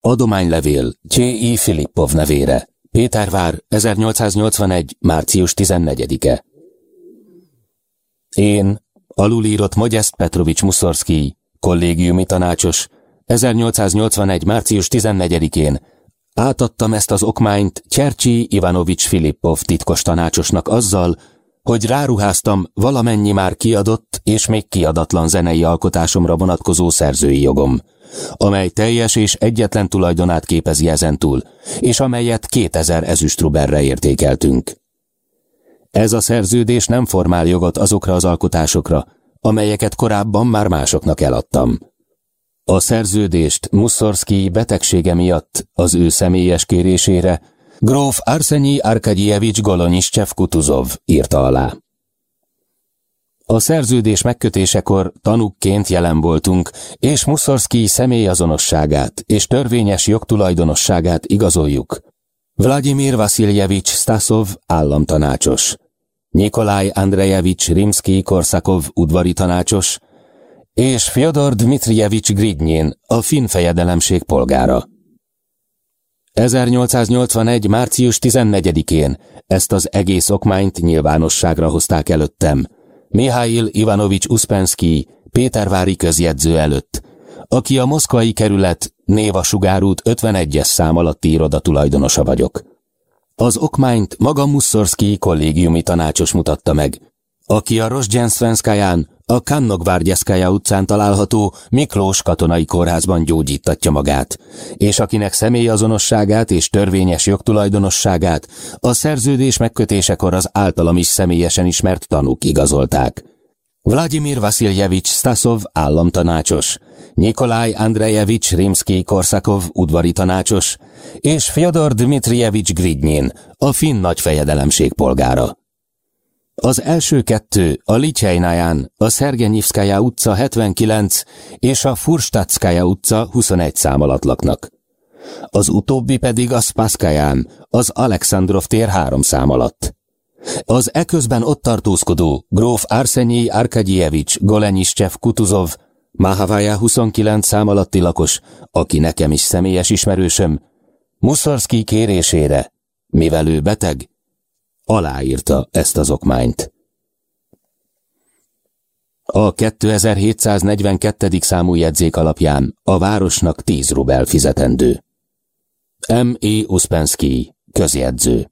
Adománylevél J.I. Filippov nevére. Pétervár, 1881. március 14-e. Én, alulírott Modest Petrovics Muszorszkij, kollégiumi tanácsos, 1881. március 14-én átadtam ezt az okmányt Csercsi Ivanovics Filippov titkos tanácsosnak azzal, hogy ráruháztam valamennyi már kiadott és még kiadatlan zenei alkotásomra vonatkozó szerzői jogom, amely teljes és egyetlen tulajdonát képezi ezentúl, és amelyet 2000 ezüstruberre értékeltünk. Ez a szerződés nem formál jogot azokra az alkotásokra, amelyeket korábban már másoknak eladtam. A szerződést Muszorszki betegsége miatt az ő személyes kérésére gróf Arsenyi Arkadievics Golonyiscsev Kutuzov írta alá. A szerződés megkötésekor tanukként jelen voltunk, és Muszorszki személyazonosságát és törvényes jogtulajdonosságát igazoljuk. Vladimir Vasiljevics Stasov államtanácsos, Nikolaj Andrejevics Rimsky-Korszakov udvari tanácsos, és Fyodor Dmitrijevics Gridnyin, a finn fejedelemség polgára. 1881. március 14-én ezt az egész okmányt nyilvánosságra hozták előttem, Mihail Ivanovics Uspensky, Pétervári közjegyző előtt, aki a moszkvai kerület Néva Sugárút 51-es szám alatti iroda tulajdonosa vagyok. Az okmányt maga Muszorszki kollégiumi tanácsos mutatta meg, aki a Rozsgyenszvenszkáján, a Kannogvárgyeszkája utcán található Miklós katonai kórházban gyógyítatja magát, és akinek személyazonosságát és törvényes jogtulajdonosságát a szerződés megkötésekor az általam is személyesen ismert tanúk igazolták. Vladimir Vasiljevics Stasov államtanácsos, Nikolaj Andrejevics Rimsky-Korszakov udvari tanácsos, és Fyodor Dmitrijevics Gridnyin, a finn nagyfejedelemség polgára. Az első kettő a Licsejnáján, a Szergenyivszkája utca 79 és a Furstatszkája utca 21 szám alatt laknak. Az utóbbi pedig a Spaszkáján, az Alexandrov tér három szám alatt. Az eközben ott tartózkodó gróf Arsenyi Arkadievics Golenyiscsev Kutuzov, Mahavaja 29 szám alatti lakos, aki nekem is személyes ismerősöm, Muszorszki kérésére, mivel ő beteg, aláírta ezt az okmányt. A 2742. számú jegyzék alapján a városnak 10 rubel fizetendő. M. E. Uspensky, közjegyző.